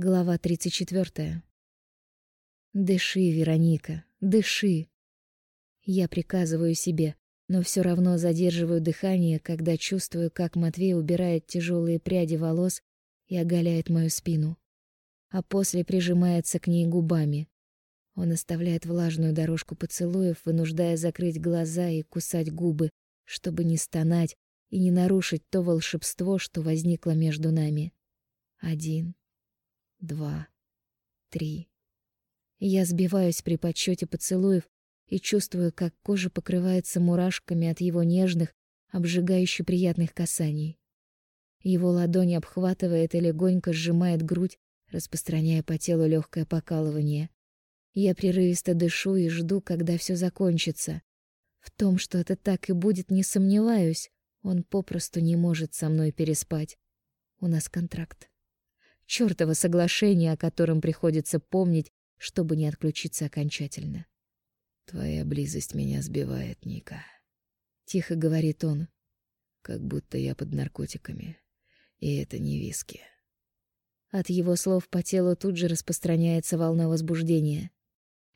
Глава 34. Дыши, Вероника, дыши. Я приказываю себе, но все равно задерживаю дыхание, когда чувствую, как Матвей убирает тяжелые пряди волос и оголяет мою спину, а после прижимается к ней губами. Он оставляет влажную дорожку поцелуев, вынуждая закрыть глаза и кусать губы, чтобы не стонать и не нарушить то волшебство, что возникло между нами. Один, два, три. Я сбиваюсь при подсчете поцелуев и чувствую, как кожа покрывается мурашками от его нежных, обжигающе приятных касаний. Его ладонь обхватывает и легонько сжимает грудь, распространяя по телу легкое покалывание. Я прерывисто дышу и жду, когда все закончится. В том, что это так и будет, не сомневаюсь. Он попросту не может со мной переспать. У нас контракт. Чёртово соглашение, о котором приходится помнить, чтобы не отключиться окончательно. Твоя близость меня сбивает, Ника. Тихо говорит он. Как будто я под наркотиками. И это не виски. От его слов по телу тут же распространяется волна возбуждения.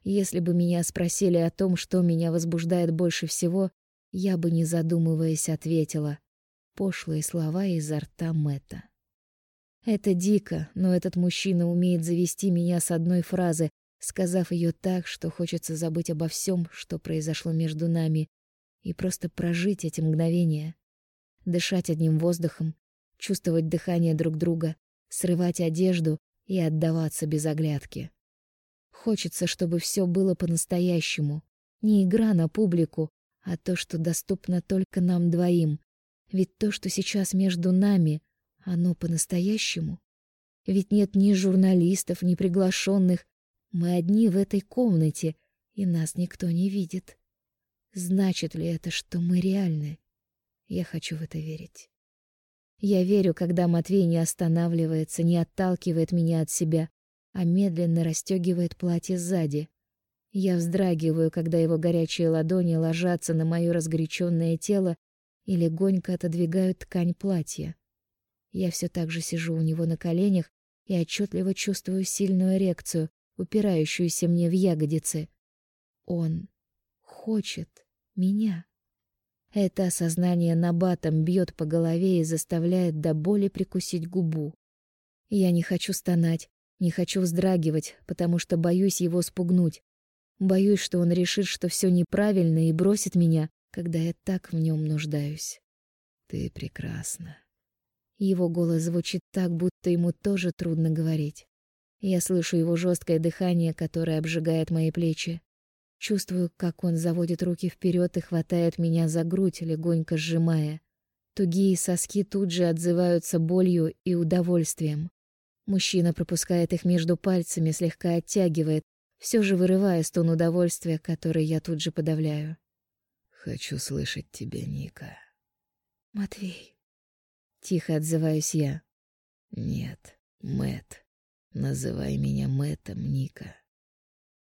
Если бы меня спросили о том, что меня возбуждает больше всего, я бы, не задумываясь, ответила пошлые слова изо рта Мэтта. Это дико, но этот мужчина умеет завести меня с одной фразы, сказав ее так, что хочется забыть обо всем, что произошло между нами, и просто прожить эти мгновения. Дышать одним воздухом, чувствовать дыхание друг друга, срывать одежду и отдаваться без оглядки. Хочется, чтобы все было по-настоящему. Не игра на публику, а то, что доступно только нам двоим. Ведь то, что сейчас между нами, оно по-настоящему? Ведь нет ни журналистов, ни приглашенных. Мы одни в этой комнате, и нас никто не видит. Значит ли это, что мы реальны? Я хочу в это верить. Я верю, когда Матвей не останавливается, не отталкивает меня от себя, а медленно расстегивает платье сзади. Я вздрагиваю, когда его горячие ладони ложатся на моё разгоряченное тело и легонько отодвигают ткань платья. Я все так же сижу у него на коленях и отчетливо чувствую сильную эрекцию, упирающуюся мне в ягодицы. Он хочет меня. Это осознание набатом бьет по голове и заставляет до боли прикусить губу. Я не хочу стонать, не хочу вздрагивать, потому что боюсь его спугнуть. Боюсь, что он решит, что все неправильно и бросит меня, когда я так в нем нуждаюсь. Ты прекрасна. Его голос звучит так, будто ему тоже трудно говорить. Я слышу его жесткое дыхание, которое обжигает мои плечи. Чувствую, как он заводит руки вперед и хватает меня за грудь, легонько сжимая. Тугие соски тут же отзываются болью и удовольствием. Мужчина пропускает их между пальцами, слегка оттягивает, все же вырывая стон удовольствия, который я тут же подавляю. Хочу слышать тебя, Ника. Матвей. Тихо отзываюсь я. Нет, Мэт. Называй меня Мэтом, Ника.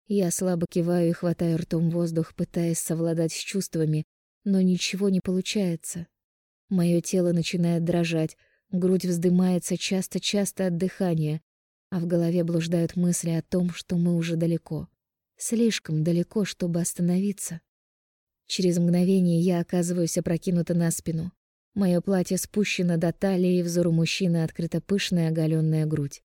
Я слабо киваю и хватаю ртом воздух, пытаясь совладать с чувствами, но ничего не получается. Мое тело начинает дрожать, грудь вздымается часто-часто от дыхания, а в голове блуждают мысли о том, что мы уже далеко. Слишком далеко, чтобы остановиться. Через мгновение я оказываюсь опрокинута на спину. Мое платье спущено до талии, взору мужчины открыта пышная оголенная грудь.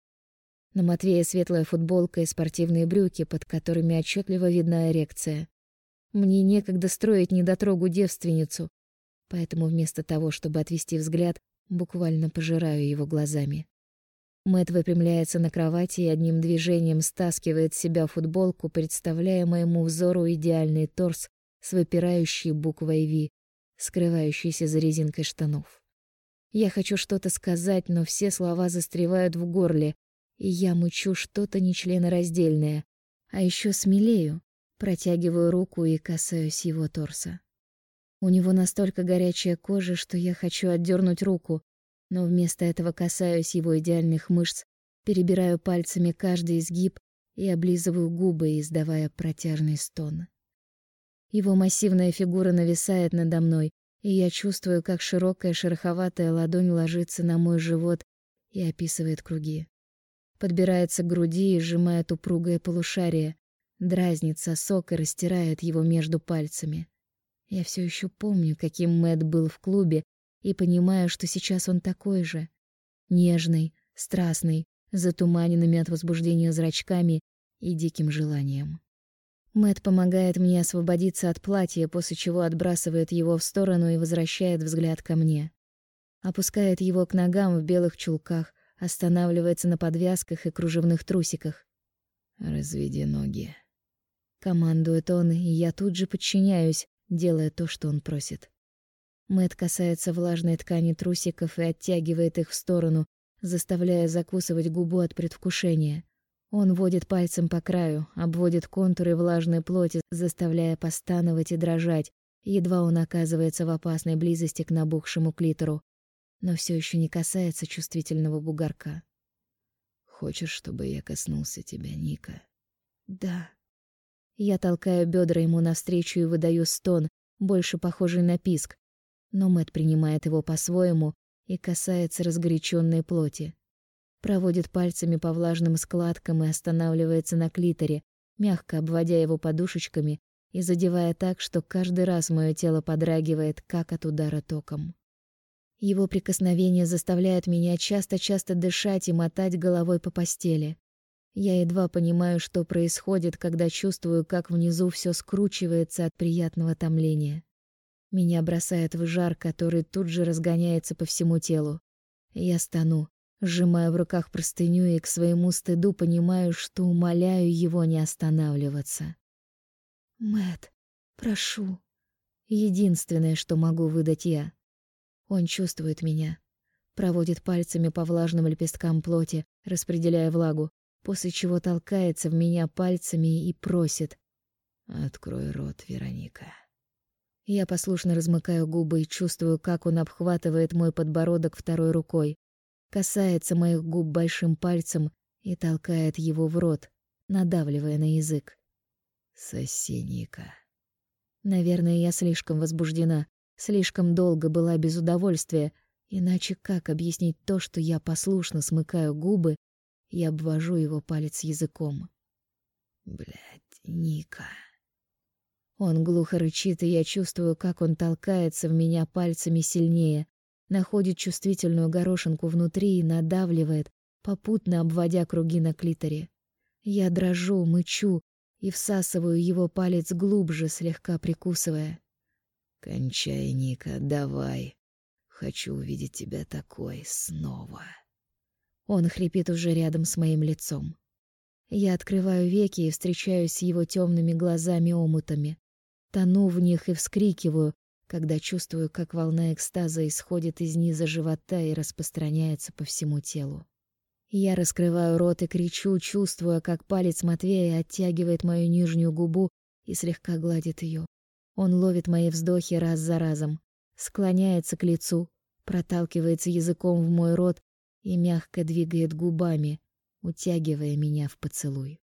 На Матвее светлая футболка и спортивные брюки, под которыми отчетливо видна эрекция. Мне некогда строить недотрогу девственницу, поэтому вместо того, чтобы отвести взгляд, буквально пожираю его глазами. Мэт выпрямляется на кровати и одним движением стаскивает с себя футболку, представляя моему взору идеальный торс с выпирающей буквой «Ви», скрывающийся за резинкой штанов. Я хочу что-то сказать, но все слова застревают в горле, и я мучу что-то нечленораздельное, а еще смелею, протягиваю руку и касаюсь его торса. У него настолько горячая кожа, что я хочу отдернуть руку, но вместо этого касаюсь его идеальных мышц, перебираю пальцами каждый изгиб и облизываю губы, издавая протяжный стон. Его массивная фигура нависает надо мной, и я чувствую, как широкая шероховатая ладонь ложится на мой живот и описывает круги. подбирается к груди и сжимает упругое полушарие, дразнит сосок и растирает его между пальцами. Я все еще помню, каким Мэт был в клубе, и понимаю, что сейчас он такой же. Нежный, страстный, затуманенными от возбуждения зрачками и диким желанием. Мэт помогает мне освободиться от платья, после чего отбрасывает его в сторону и возвращает взгляд ко мне. Опускает его к ногам в белых чулках, останавливается на подвязках и кружевных трусиках. «Разведи ноги», — командует он, и я тут же подчиняюсь, делая то, что он просит. Мэт касается влажной ткани трусиков и оттягивает их в сторону, заставляя закусывать губу от предвкушения. Он водит пальцем по краю, обводит контуры влажной плоти, заставляя постановать и дрожать, едва он оказывается в опасной близости к набухшему клитору, но все еще не касается чувствительного бугорка. Хочешь, чтобы я коснулся тебя, Ника? Да. Я толкаю бедра ему навстречу и выдаю стон, больше похожий на писк, но Мэт принимает его по-своему и касается разгоряченной плоти. Проводит пальцами по влажным складкам и останавливается на клиторе, мягко обводя его подушечками и задевая так, что каждый раз мое тело подрагивает, как от удара током. Его прикосновение заставляет меня часто-часто дышать и мотать головой по постели. Я едва понимаю, что происходит, когда чувствую, как внизу все скручивается от приятного томления. Меня бросает в жар, который тут же разгоняется по всему телу. Я стану, сжимая в руках простыню и к своему стыду понимаю, что умоляю его не останавливаться. Мэт, прошу. Единственное, что могу выдать я. Он чувствует меня, проводит пальцами по влажным лепесткам плоти, распределяя влагу, после чего толкается в меня пальцами и просит: "Открой рот, Вероника". Я послушно размыкаю губы и чувствую, как он обхватывает мой подбородок второй рукой, касается моих губ большим пальцем и толкает его в рот, надавливая на язык. Сосеника. Наверное, я слишком возбуждена, слишком долго была без удовольствия, иначе как объяснить то, что я послушно смыкаю губы и обвожу его палец языком? Блядь, Ника. Он глухо рычит, и я чувствую, как он толкается в меня пальцами сильнее, находит чувствительную горошинку внутри и надавливает, попутно обводя круги на клиторе. Я дрожу, мычу и всасываю его палец глубже, слегка прикусывая. «Кончай, Ника, давай. Хочу увидеть тебя такой снова». Он хрипит уже рядом с моим лицом. Я открываю веки и встречаюсь с его темными глазами-омутами тону в них и вскрикиваю, когда чувствую, как волна экстаза исходит из низа живота и распространяется по всему телу. Я раскрываю рот и кричу, чувствуя, как палец Матвея оттягивает мою нижнюю губу и слегка гладит ее. Он ловит мои вздохи раз за разом, склоняется к лицу, проталкивается языком в мой рот и мягко двигает губами, утягивая меня в поцелуй.